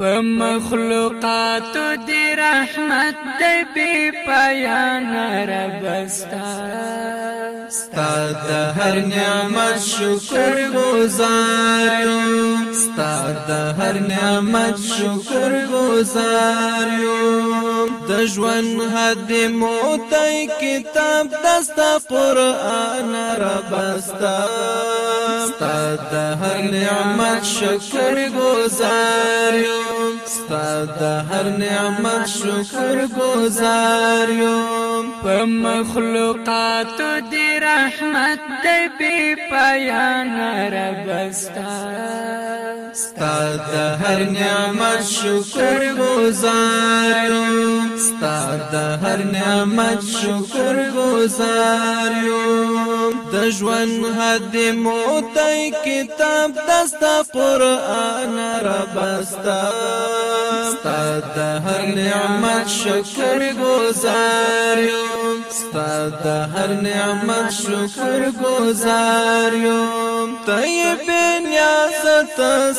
په مخلوقات دی رحمت دی بی پایان رب استا ستا د هر نعمت شکر گزارو ستاد هر نعمت شکر گزار یو د ژوند حد موتای کتاب دستا قران را بستا ستاد هر نعمت شکر گزار یو ستاد هر نعمت شکر گزار یو په مخلوقات دی رحمت دی پایان را بستا ستا د هر نعمت شکر گزارو ستا د هر نعمت شکر گزارو د ژوند حد موتای کتاب دستا قران ربستا ستا د هر نعمت شکر گزارو ستا د هر نعمت شکر گزارو طيب نيازت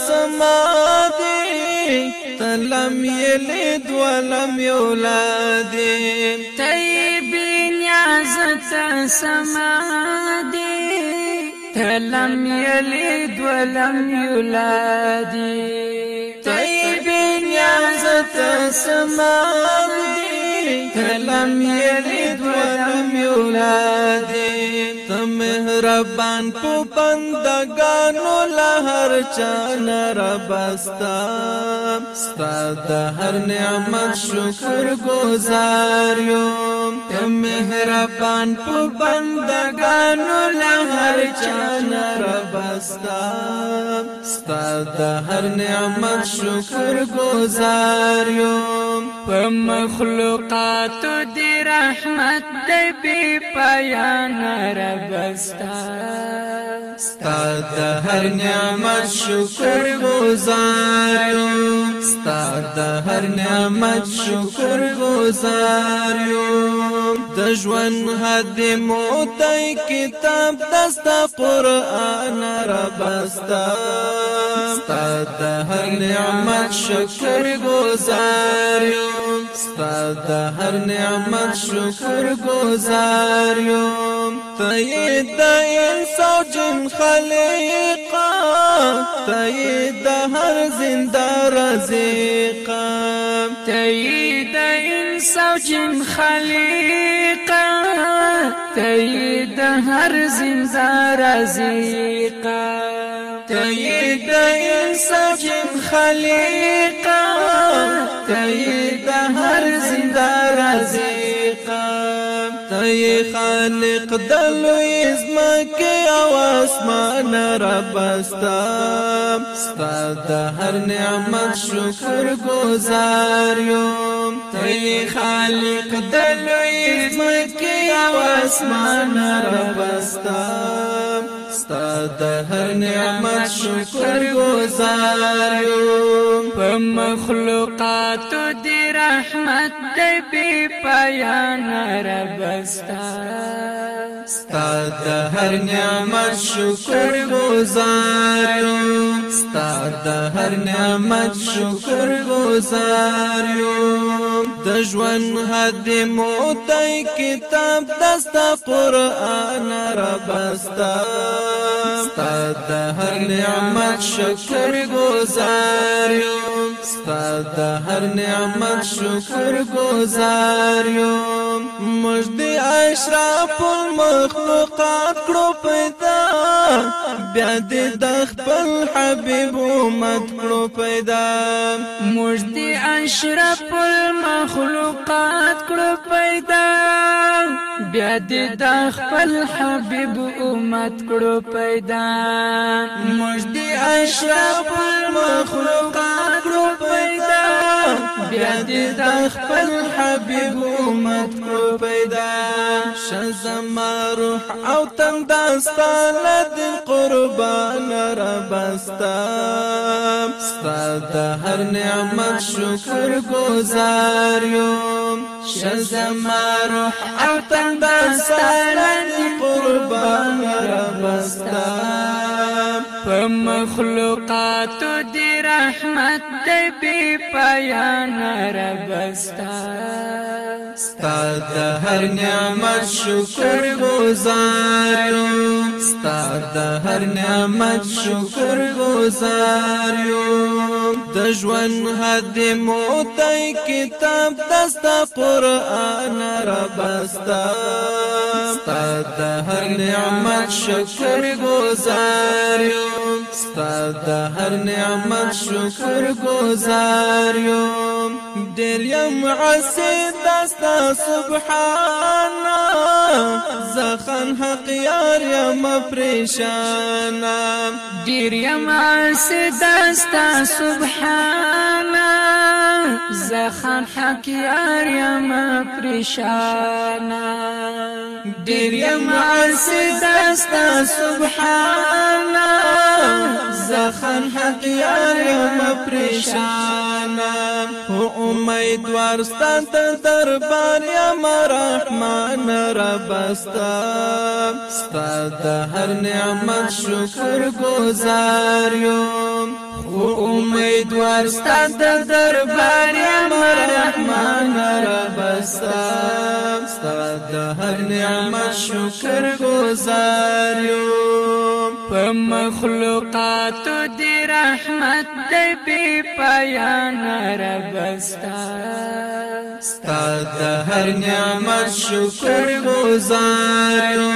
سمادي تلم يلد ولم يولد طيب نيازت سمادي تلم يلد ولم يولد طيب نيازت سمادي کلم یې دوام یولادې تم ربان په بندگانو لهر چان ربستا ستاد هر نعمت شکر گزار یو تم مهربان په بندگانو لهر هر چان ربستا ستا د هر نعمت شکر گزار یم په مخلوقات دی رحمت دی بی پایان ربستا ستا د هر نعمت شکر گزار یم ستا د هر نعمت شکر گزار یم د ژوند هدي مو ته کتاب دست ستا قرآن ربستا ستا ده هر نعمت شکر گزاریم ستا ده هر نعمت شکر گزاریم تید ده انسا جن خلیقا تید ده هر زنده رزیقا تید ده انسا جن خلیقا تید هر زنده رزیقا تید انسان خلیقا تید هر زنده رزیقا ای خالق دلوی ازمک او اسمان رب استا ستا هر نعمت شکر گزار تی خالق دلوی مکی او اسمان ربستا ستا د هر نعمت شکر گزار یو په مخلوقات دی رحمت دی بی پایان ربستا ستا د هر نعمت شکر گزار یو ستا د هر نعمت شکر گزار یو د ژوند حد مو تای کتاب دستا قران را بستا ستا د هر نعمت شکر گزار یو ستا د هر نعمت شکر گزار یو مجد اشراف مخلوقات کړو پیدا بیا دې د خپل حبيب مت کړو پیدا مجد اشراف مخلوقات کړو پیدا بیا دې د خپل حبيب امت کړو پیدا مجد اشراف مخلوقات بیا دې د خپل حبيب امت کو پیدا شزم روح او تم داستان د قربان رب ستا ستاد هر نعمت شکر گزار یو شزم روح او تم داستان د قربان رب استا فمخلوقات دي رحمت دي بی پایان رب استا هر نعمت شكر گزارم ستا د هر نعمت شکر گزار یو د ژوند حد مو تای کتاب دستا قران را بستا ستا د هر نعمت شکر گزار یو ستا د هر نعمت شکر گزار یو یم ډیر یم عسید دستا سبحانا زخن حق یار یم پریشانا ډیر یم عسید دستا سبحانا زخن حق یار یم پریشانا ډیر یم عسید دستا سبحانا زخن حق یار پریشان هو امیدوار ستان ته دربار یا رحمان رب استا ستاد هر نعمت شکر گزار یو خو امیدوار ستان ته دربار یا رحمان رب استا ستاد هر نعمت شکر گزار یو په مخلوقات دی رحمت دی بی پایان ربستا ستا د هر نعمت شکر گزارو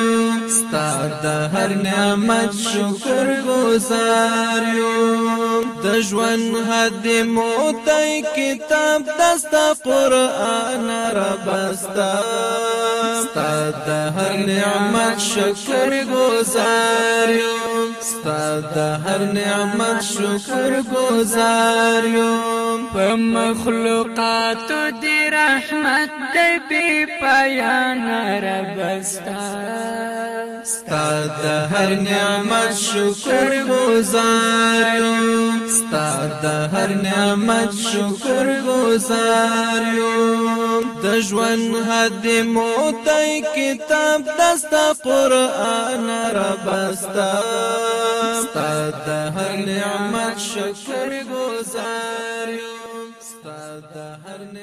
ستا د هر نعمت شکر گزارو د ژوند حد مو کتاب دستا قران ربستا ستا د هر نعمت شکر گزار یم ستا د هر نعمت شکر گزار یم په مخلوقات دی رحمت دی بی پایان رب ستا ستا د هر نعمت شکر گزار یم ستا د هر نعمت شکر گزار یم د ژوند حد موتای کتاب دستا قران را بستا ستاد هر نعمت شکر گزار ستاد هر